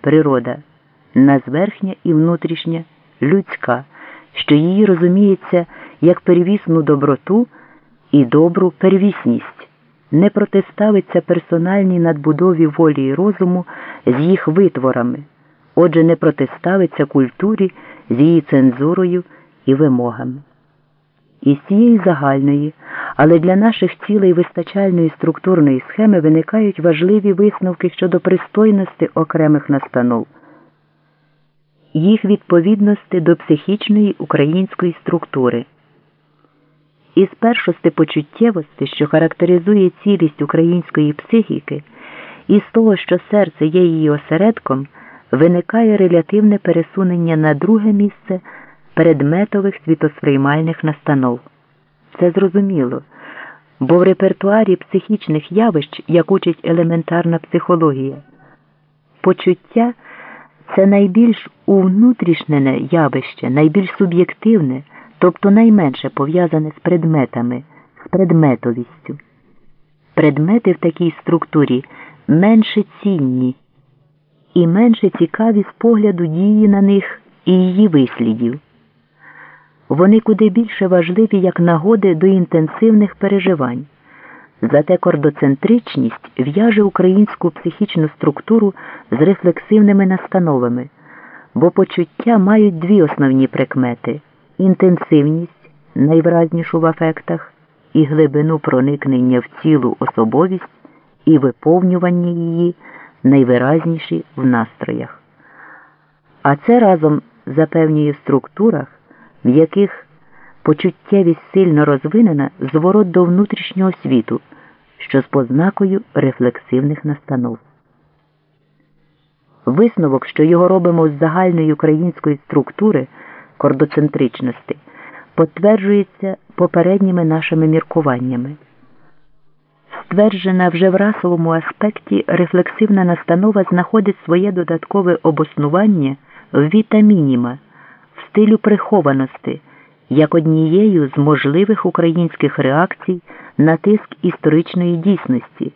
природа назверхня і внутрішня, людська, що її розуміється як первісну доброту і добру первісність, не протиставиться персональній надбудові волі і розуму з їх витворами, отже, не протиставиться культурі з її цензурою і вимогами. Із цієї загальної, але для наших цілей вистачальної структурної схеми виникають важливі висновки щодо пристойності окремих настанов, їх відповідності до психічної української структури. Із першости почуттєвості, що характеризує цілість української психіки, і з того, що серце є її осередком, виникає релятивне пересунення на друге місце предметових світосприймальних настанов. Це зрозуміло, бо в репертуарі психічних явищ, як учить елементарна психологія, почуття це найбільш увнутрішнене явище, найбільш суб'єктивне, тобто найменше пов'язане з предметами, з предметовістю. Предмети в такій структурі менше цінні і менше цікаві з погляду дії на них і її вислідів. Вони куди більше важливі як нагоди до інтенсивних переживань. Зате кордоцентричність в'яже українську психічну структуру з рефлексивними настановами, бо почуття мають дві основні прикмети інтенсивність, найвразнішу в афектах, і глибину проникнення в цілу особовість і виповнювання її найвиразніші в настроях. А це разом запевнює в структурах в яких почуттєвість сильно розвинена зворот до внутрішнього світу, що з познакою рефлексивних настанов. Висновок, що його робимо з загальної української структури кордоцентричності, підтверджується попередніми нашими міркуваннями. Стверджена вже в расовому аспекті рефлексивна настанова знаходить своє додаткове обоснування в вітамініма стилю прихованості як однією з можливих українських реакцій на тиск історичної дійсності,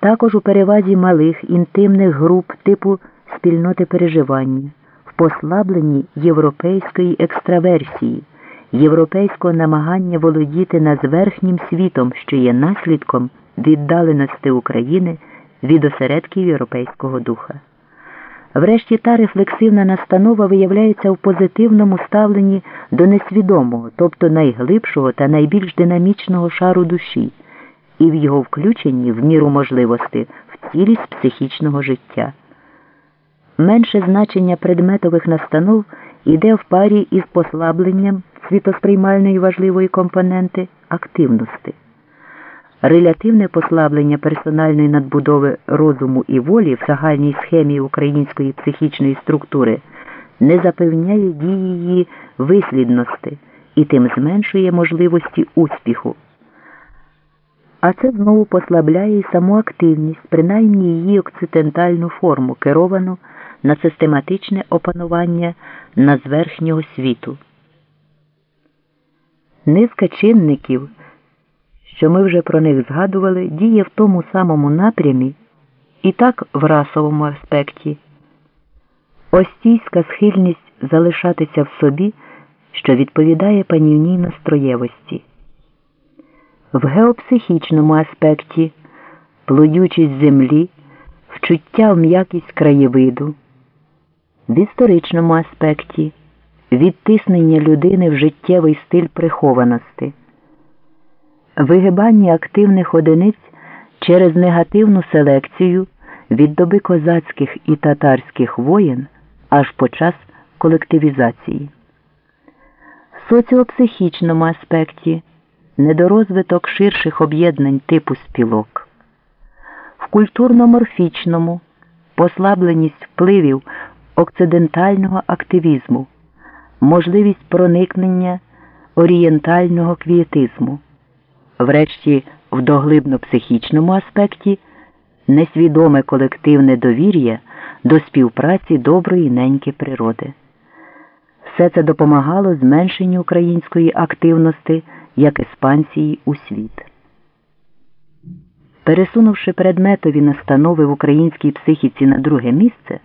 також у перевазі малих інтимних груп типу спільноти переживання, в послабленні європейської екстраверсії, європейського намагання володіти над верхнім світом, що є наслідком віддаленості України від осередків європейського духа. Врешті та рефлексивна настанова виявляється в позитивному ставленні до несвідомого, тобто найглибшого та найбільш динамічного шару душі, і в його включенні в міру можливості в цілість психічного життя. Менше значення предметових настанов йде в парі із послабленням світосприймальної важливої компоненти активності. Релятивне послаблення персональної надбудови розуму і волі в загальній схемі української психічної структури не запевняє дії її вислідності і тим зменшує можливості успіху. А це знову послабляє і саму активність, принаймні її окцидентальну форму, керовану на систематичне опанування назверхнього світу. Низка чинників що ми вже про них згадували, діє в тому самому напрямі і так в расовому аспекті. Остійська схильність залишатися в собі, що відповідає панівній настроєвості. В геопсихічному аспекті плодючість землі, вчуття в м'якість краєвиду, в історичному аспекті відтиснення людини в життєвий стиль прихованості. Вигибання активних одиниць через негативну селекцію від доби козацьких і татарських воєн аж по час колективізації. В соціопсихічному аспекті недорозвиток ширших об'єднань типу спілок, в культурно-морфічному послабленість впливів окцидентального активізму, можливість проникнення орієнтального квієтизму врешті в доглибно психічному аспекті несвідоме колективне довір'я до співпраці доброї неньки природи. Все це допомагало зменшенню української активності як еспансії у світ. Пересунувши предметові настанови в українській психіці на друге місце.